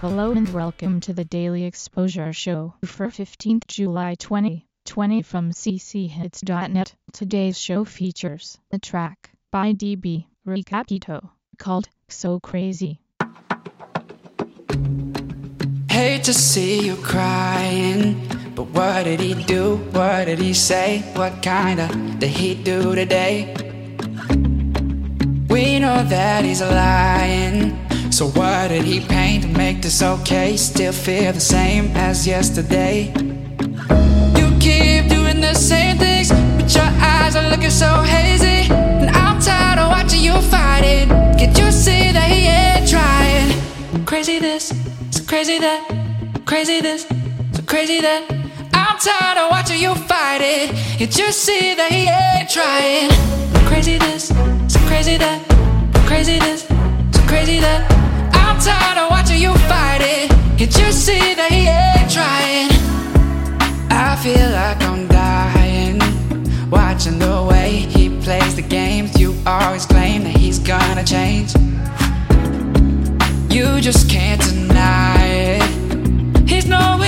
Hello and welcome to the Daily Exposure Show for 15th July 2020 from cchits.net. Today's show features the track by DB Recapito called So Crazy. Hate to see you crying, but what did he do? What did he say? What kinda did he do today? We know that he's a lying. So what did he paint to make this okay? Still feel the same as yesterday. You keep doing the same things, but your eyes are looking so hazy. And I'm tired of watching you fight it. Can't you see that he ain't trying? Crazy this, so crazy that, crazy this, so crazy that. I'm tired of watching you fight it. Can't you see that he ain't trying? Crazy this, so crazy that, crazy this, crazy that. I'm tired of watching you fight it. Can't you see that he ain't trying? I feel like I'm dying. Watching the way he plays the games. You always claim that he's gonna change. You just can't deny it. He's no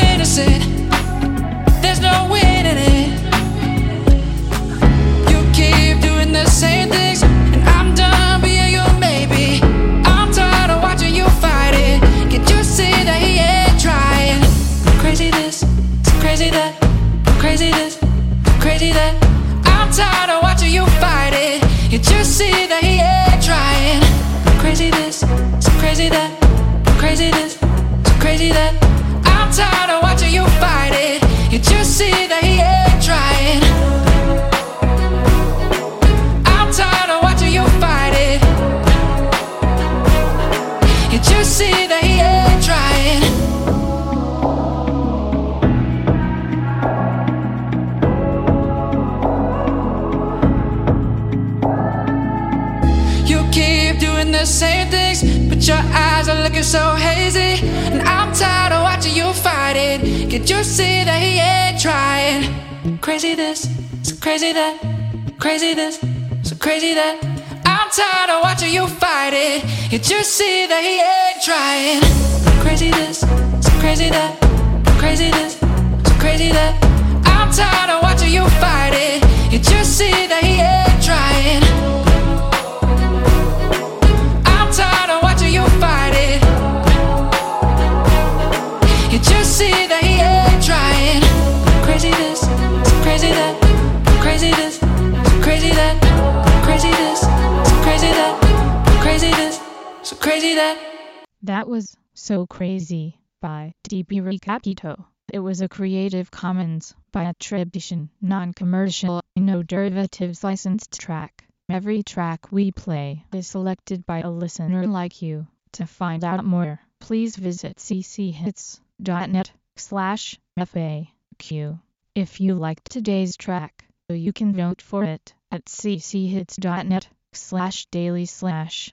crazy this, crazy that. I'm tired of watching you fight it. You see that he ain't trying? Crazy this, crazy that, crazy this, crazy that. I'm tired of same things, but your eyes are looking so hazy. And I'm tired of watching you fight it. Can't you see that he ain't trying? Crazy this, so crazy that, crazy this, so crazy that. I'm tired of watching you fight it. Can't you see that he ain't trying? Crazy this, so crazy that, crazy this, so crazy that. I'm tired of watching you fight so crazy that. That was So Crazy by DB Recapito. It was a Creative Commons by attribution, non-commercial, no derivatives licensed track. Every track we play is selected by a listener like you. To find out more, please visit cchits.net slash FAQ. If you liked today's track, you can vote for it at cchits.net slash daily slash